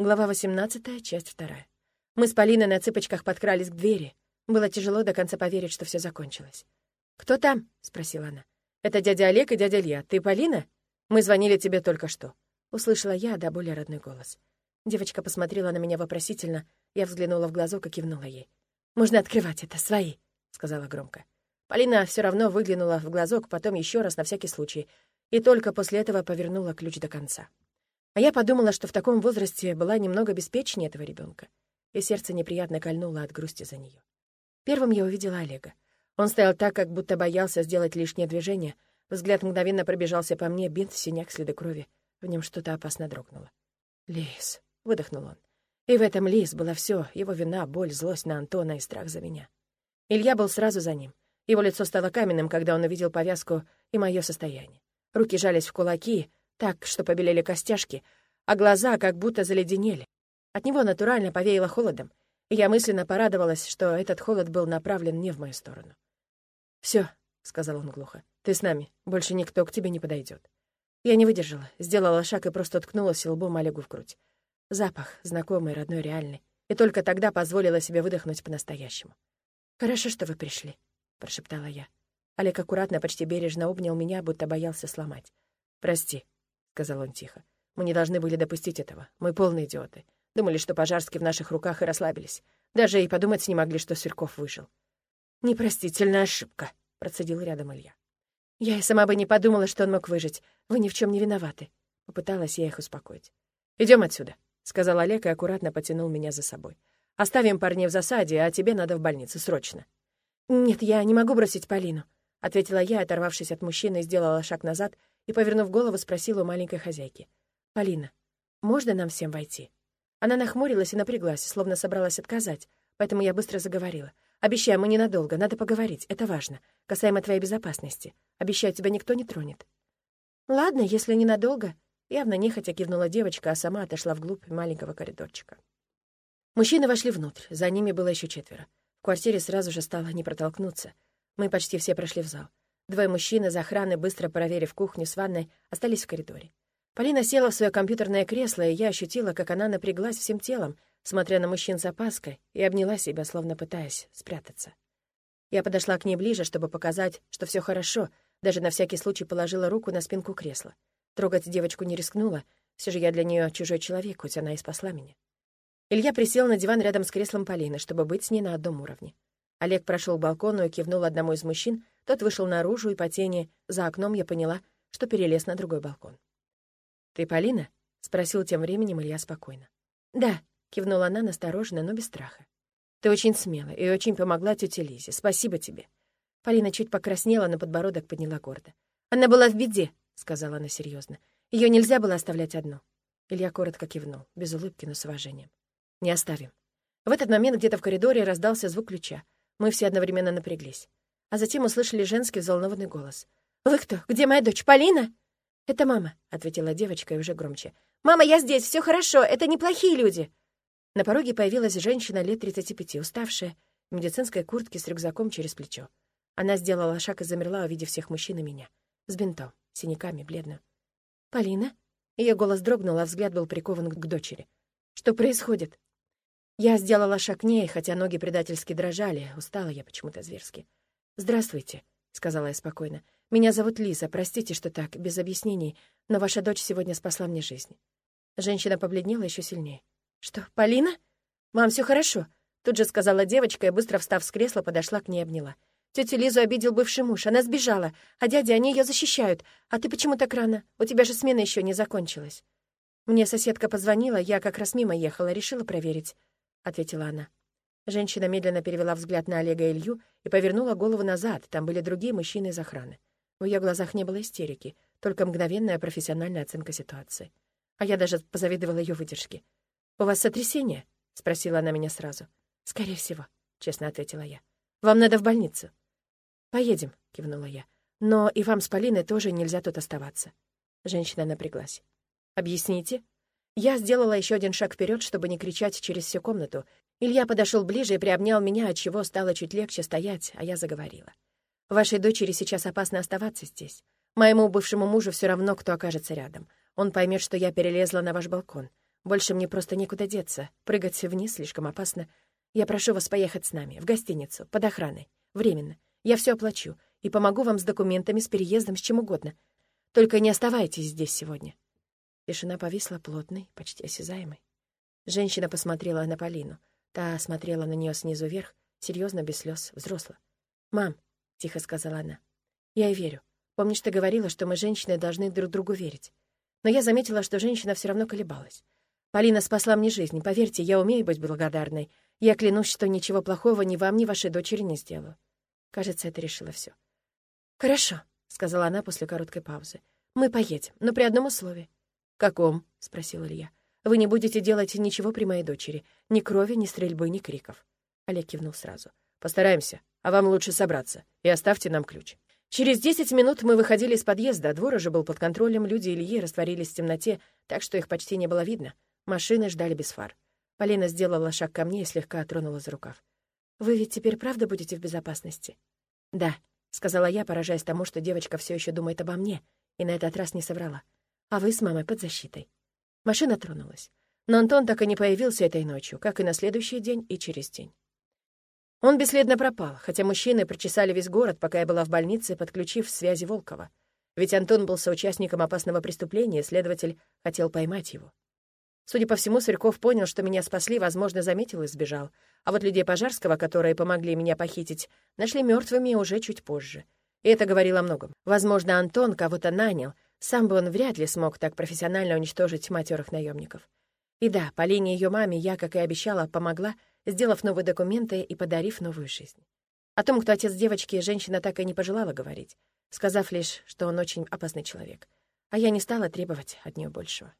Глава 18, часть 2. Мы с Полиной на цыпочках подкрались к двери. Было тяжело до конца поверить, что все закончилось. «Кто там?» — спросила она. «Это дядя Олег и дядя Илья. Ты Полина? Мы звонили тебе только что». Услышала я до более родной голос. Девочка посмотрела на меня вопросительно. Я взглянула в глазок и кивнула ей. «Можно открывать это, свои», — сказала громко. Полина все равно выглянула в глазок, потом еще раз на всякий случай, и только после этого повернула ключ до конца. А я подумала, что в таком возрасте была немного беспечнее этого ребенка, и сердце неприятно кольнуло от грусти за нее. Первым я увидела Олега. Он стоял так, как будто боялся сделать лишнее движение. Взгляд мгновенно пробежался по мне, бинт, синяк, следы крови. В нем что-то опасно дрогнуло. «Лис», — выдохнул он. И в этом Лис было все: его вина, боль, злость на Антона и страх за меня. Илья был сразу за ним. Его лицо стало каменным, когда он увидел повязку и мое состояние. Руки жались в кулаки, так, что побелели костяшки, а глаза как будто заледенели. От него натурально повеяло холодом, и я мысленно порадовалась, что этот холод был направлен не в мою сторону. Все, сказал он глухо, — «ты с нами, больше никто к тебе не подойдет. Я не выдержала, сделала шаг и просто ткнулась лбом Олегу в грудь. Запах, знакомый, родной, реальный. И только тогда позволила себе выдохнуть по-настоящему. «Хорошо, что вы пришли», — прошептала я. Олег аккуратно, почти бережно обнял меня, будто боялся сломать. «Прости», сказал он тихо. «Мы не должны были допустить этого. Мы полные идиоты. Думали, что Пожарский в наших руках и расслабились. Даже и подумать не могли, что Сырков выжил». «Непростительная ошибка», — процедил рядом Илья. «Я и сама бы не подумала, что он мог выжить. Вы ни в чем не виноваты». Попыталась я их успокоить. Идем отсюда», — сказал Олег и аккуратно потянул меня за собой. «Оставим парней в засаде, а тебе надо в больницу, срочно». «Нет, я не могу бросить Полину», — ответила я, оторвавшись от мужчины, сделала шаг назад и, повернув голову, спросила у маленькой хозяйки. «Полина, можно нам всем войти?» Она нахмурилась и напряглась, словно собралась отказать, поэтому я быстро заговорила. «Обещаю, мы ненадолго, надо поговорить, это важно, касаемо твоей безопасности. Обещаю, тебя никто не тронет». «Ладно, если ненадолго», — явно нехотя кивнула девочка, а сама отошла вглубь маленького коридорчика. Мужчины вошли внутрь, за ними было еще четверо. В квартире сразу же стало не протолкнуться. Мы почти все прошли в зал. Двое мужчин из охраны, быстро проверив кухню с ванной, остались в коридоре. Полина села в свое компьютерное кресло, и я ощутила, как она напряглась всем телом, смотря на мужчин с опаской, и обняла себя, словно пытаясь спрятаться. Я подошла к ней ближе, чтобы показать, что все хорошо, даже на всякий случай положила руку на спинку кресла. Трогать девочку не рискнула, все же я для нее чужой человек, хоть она и спасла меня. Илья присел на диван рядом с креслом Полины, чтобы быть с ней на одном уровне. Олег прошел к балкону и кивнул одному из мужчин, тот вышел наружу, и по тени за окном я поняла, что перелез на другой балкон. «Ты Полина?» — спросил тем временем Илья спокойно. «Да», — кивнула она настороженно, но без страха. «Ты очень смела и очень помогла тете Лизе. Спасибо тебе». Полина чуть покраснела, на подбородок подняла гордо. «Она была в беде», — сказала она серьезно. Ее нельзя было оставлять одну. Илья коротко кивнул, без улыбки, но с уважением. «Не оставим». В этот момент где-то в коридоре раздался звук ключа. Мы все одновременно напряглись а затем услышали женский взволнованный голос. «Вы кто? Где моя дочь? Полина?» «Это мама», — ответила девочка и уже громче. «Мама, я здесь, все хорошо, это неплохие люди». На пороге появилась женщина лет 35, уставшая, в медицинской куртке с рюкзаком через плечо. Она сделала шаг и замерла, увидев всех мужчин и меня. С бинтом, синяками, бледно. «Полина?» Ее голос дрогнул, а взгляд был прикован к дочери. «Что происходит?» Я сделала шаг к ней, хотя ноги предательски дрожали, устала я почему-то зверски. «Здравствуйте», — сказала я спокойно. «Меня зовут Лиза. Простите, что так, без объяснений, но ваша дочь сегодня спасла мне жизнь». Женщина побледнела еще сильнее. «Что, Полина? Мам, все хорошо», — тут же сказала девочка и, быстро встав с кресла, подошла к ней и обняла. Тетю Лизу обидел бывший муж, она сбежала, а дяди, они ее защищают. А ты почему так рано? У тебя же смена еще не закончилась». «Мне соседка позвонила, я как раз мимо ехала, решила проверить», — ответила она. Женщина медленно перевела взгляд на Олега и Илью и повернула голову назад, там были другие мужчины из охраны. В ее глазах не было истерики, только мгновенная профессиональная оценка ситуации. А я даже позавидовала ее выдержке. «У вас сотрясение?» — спросила она меня сразу. «Скорее всего», — честно ответила я. «Вам надо в больницу». «Поедем», — кивнула я. «Но и вам с Полиной тоже нельзя тут оставаться». Женщина напряглась. «Объясните?» Я сделала еще один шаг вперед, чтобы не кричать через всю комнату, Илья подошел ближе и приобнял меня, от чего стало чуть легче стоять, а я заговорила. «Вашей дочери сейчас опасно оставаться здесь. Моему бывшему мужу все равно, кто окажется рядом. Он поймет, что я перелезла на ваш балкон. Больше мне просто некуда деться. Прыгать вниз слишком опасно. Я прошу вас поехать с нами, в гостиницу, под охраной. Временно. Я все оплачу и помогу вам с документами, с переездом, с чем угодно. Только не оставайтесь здесь сегодня». Тишина повисла плотной, почти осязаемой. Женщина посмотрела на Полину. Та смотрела на нее снизу вверх, серьезно, без слез, взросло. «Мам», — тихо сказала она, — «я и верю. Помнишь, ты говорила, что мы, женщины, должны друг другу верить. Но я заметила, что женщина все равно колебалась. Полина спасла мне жизнь, поверьте, я умею быть благодарной. Я клянусь, что ничего плохого ни вам, ни вашей дочери не сделаю». Кажется, это решило все. «Хорошо», — сказала она после короткой паузы. «Мы поедем, но при одном условии». «Каком?» — спросил Илья. «Вы не будете делать ничего при моей дочери. Ни крови, ни стрельбы, ни криков». Олег кивнул сразу. «Постараемся, а вам лучше собраться. И оставьте нам ключ». Через десять минут мы выходили из подъезда, двор уже был под контролем, люди Ильи растворились в темноте, так что их почти не было видно. Машины ждали без фар. Полина сделала шаг ко мне и слегка тронула за рукав. «Вы ведь теперь правда будете в безопасности?» «Да», — сказала я, поражаясь тому, что девочка все еще думает обо мне, и на этот раз не соврала. «А вы с мамой под защитой». Машина тронулась. Но Антон так и не появился этой ночью, как и на следующий день и через день. Он бесследно пропал, хотя мужчины прочесали весь город, пока я была в больнице, подключив связи Волкова. Ведь Антон был соучастником опасного преступления, следователь хотел поймать его. Судя по всему, Сверков понял, что меня спасли, возможно, заметил и сбежал. А вот людей Пожарского, которые помогли меня похитить, нашли мертвыми уже чуть позже. И это говорило о многом. Возможно, Антон кого-то нанял, сам бы он вряд ли смог так профессионально уничтожить матерых наемников. И да, по линии ее маме я, как и обещала, помогла, сделав новые документы и подарив новую жизнь. О том, кто отец девочки, женщина так и не пожелала говорить, сказав лишь, что он очень опасный человек. А я не стала требовать от нее большего.